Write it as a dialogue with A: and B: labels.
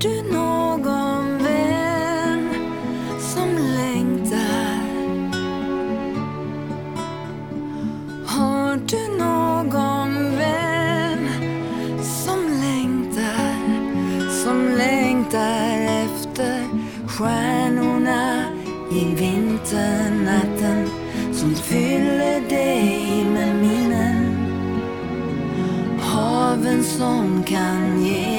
A: du någon vän som längtar? Har du någon vän som längtar? Som längtar efter stjärnorna i vinternatten som fyller dig med minnen Haven som kan ge